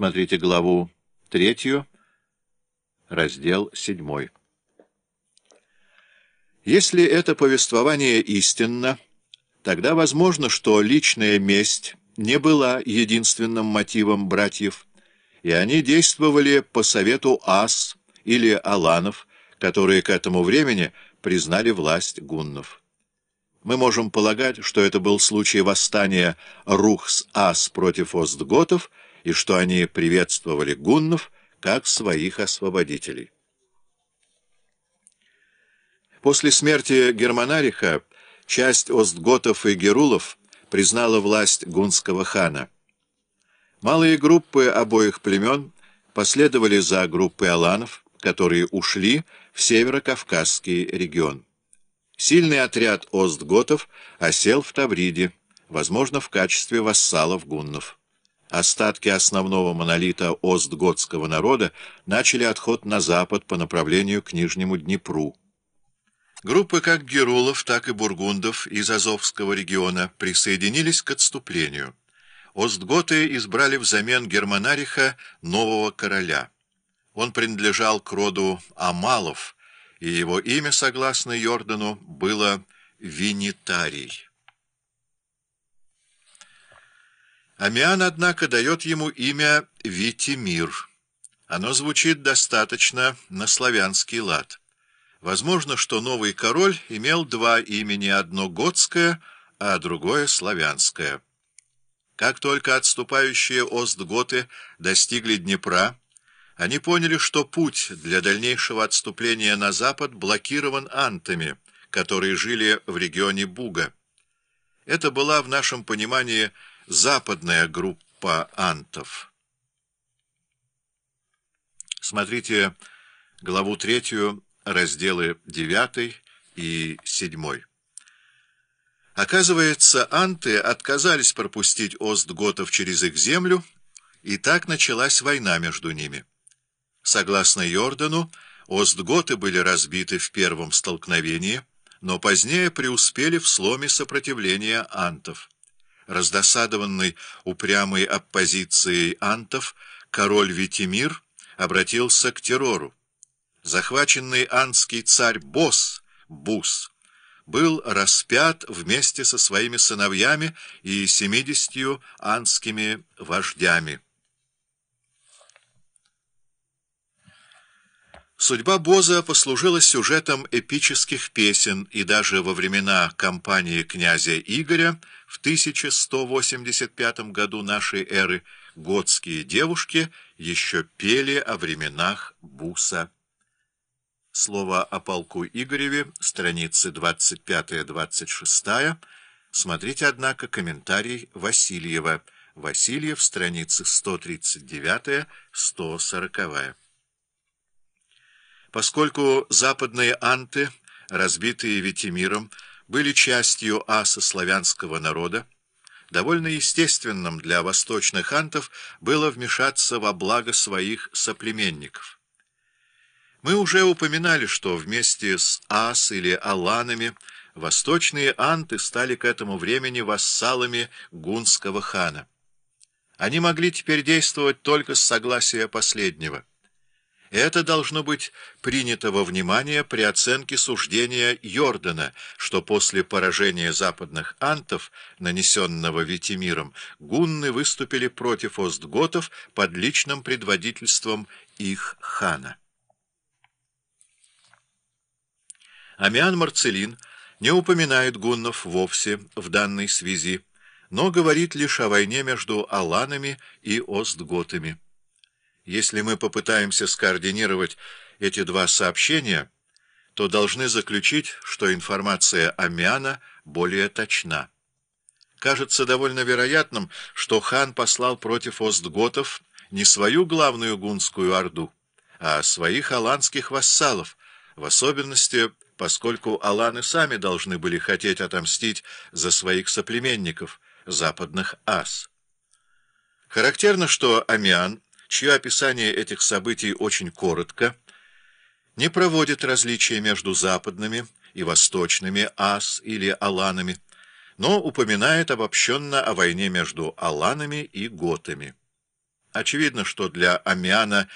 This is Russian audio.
Смотрите главу третью, раздел седьмой. Если это повествование истинно, тогда возможно, что личная месть не была единственным мотивом братьев, и они действовали по совету ас или аланов, которые к этому времени признали власть гуннов. Мы можем полагать, что это был случай восстания Рухс-Ас против Остготов, и что они приветствовали гуннов как своих освободителей. После смерти Германариха часть Остготов и Герулов признала власть гунского хана. Малые группы обоих племен последовали за группой аланов, которые ушли в северокавказский регион. Сильный отряд остготов осел в Тавриде, возможно, в качестве вассалов гуннов. Остатки основного монолита остготского народа начали отход на запад по направлению к Нижнему Днепру. Группы как герулов, так и бургундов из Азовского региона присоединились к отступлению. Остготы избрали взамен Германариха нового короля. Он принадлежал к роду Амалов, и его имя, согласно Йордану, было Винитарий. Амиан, однако, дает ему имя Витимир. Оно звучит достаточно на славянский лад. Возможно, что новый король имел два имени, одно готское, а другое славянское. Как только отступающие остготы достигли Днепра, они поняли, что путь для дальнейшего отступления на запад блокирован антами, которые жили в регионе Буга. Это была в нашем понимании западная группа антов. Смотрите главу третью, разделы 9 и 7. Оказывается, анты отказались пропустить остготов через их землю, и так началась война между ними. Согласно Йордану, остготы были разбиты в первом столкновении, но позднее преуспели в сломе сопротивления антов. Раздосадованный упрямой оппозицией антов, король Витимир обратился к террору. Захваченный антский царь Босс, Бус, был распят вместе со своими сыновьями и семидесятью антскими вождями. Судьба Боза послужила сюжетом эпических песен, и даже во времена кампании князя Игоря в 1185 году нашей эры готские девушки еще пели о временах Буса. Слово о полку Игореве, страницы 25-26. Смотрите, однако, комментарий Васильева. Васильев, страницы 139-140. Поскольку западные анты, разбитые Витимиром, были частью аса славянского народа, довольно естественным для восточных антов было вмешаться во благо своих соплеменников. Мы уже упоминали, что вместе с ас или аланами восточные анты стали к этому времени вассалами гунского хана. Они могли теперь действовать только с согласия последнего. Это должно быть принято во внимание при оценке суждения Йордана, что после поражения западных антов, нанесенного Витимиром, гунны выступили против остготов под личным предводительством их хана. Амиан Марцелин не упоминает гуннов вовсе в данной связи, но говорит лишь о войне между аланами и остготами. Если мы попытаемся скоординировать эти два сообщения, то должны заключить, что информация Амиана более точна. Кажется довольно вероятным, что хан послал против остготов не свою главную гунскую орду, а своих аланских вассалов, в особенности, поскольку аланы сами должны были хотеть отомстить за своих соплеменников, западных ас. Характерно, что Амиан чье описание этих событий очень коротко, не проводит различия между западными и восточными ас или аланами, но упоминает обобщенно о войне между аланами и готами. Очевидно, что для Амиана